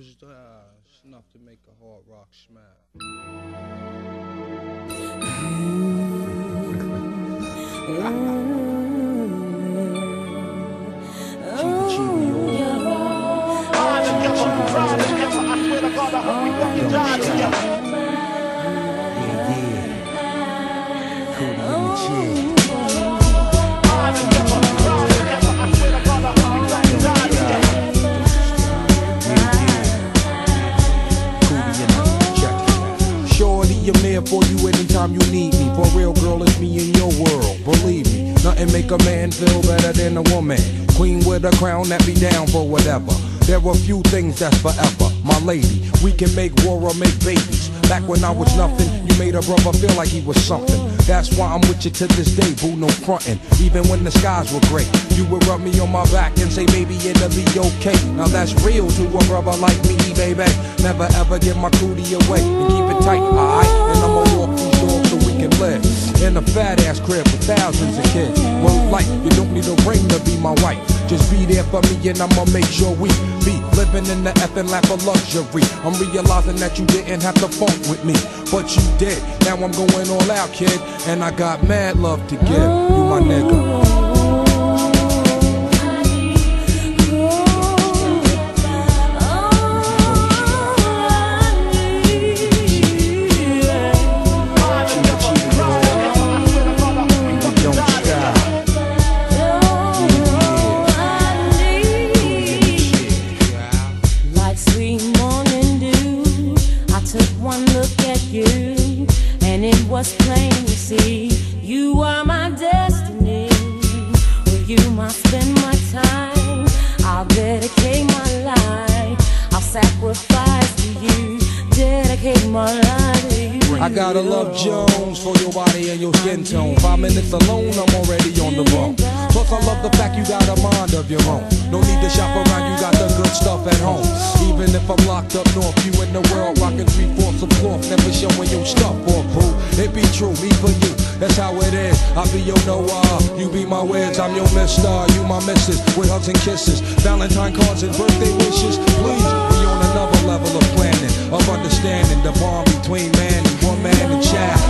Uh, it's enough to make a hard rock smile. Anytime you need me. For real, girl, it's me in your world. Believe me, nothing make a man feel better than a woman. Queen with a crown that be down for whatever. There are few things that's forever. My lady, we can make war or make babies. Back when I was nothing, you made a brother feel like he was something. That's why I'm with you to this day, boo, no frontin'. Even when the skies were gray, you would rub me on my back and say, baby, it'll be okay. Now that's real to a brother like me, baby. Never ever give my cootie away and keep it tight, alright? And I'ma walk live in a fat ass crib with thousands of kids. Well, like, you don't need a ring to be my wife. Just be there for me and I'ma make sure we be living in the effing lap of luxury. I'm realizing that you didn't have to funk with me, but you did. Now I'm going all out, kid, and I got mad love to give. You my nigga. One look at you, and it was plain to see you are my destiny. With you, I spend my time. I'll dedicate my life. I'll sacrifice to you, dedicate my life. I gotta love Jones for your body and your skin tone. Five minutes alone, I'm already on the road. Plus, I love the fact you got a mind of your own. No need to shop around, you got the good stuff at home. Even if I'm locked up north, you in the world rocking three fourths of cloth, never showing your stuff or boo. It be true, me for you, that's how it is. I be your Noah, you be my Wiz, I'm your Mister, you my Missus, with hugs and kisses, Valentine cards and birthday wishes. Please, we on another level of planning, of understanding the bond between man and woman and child,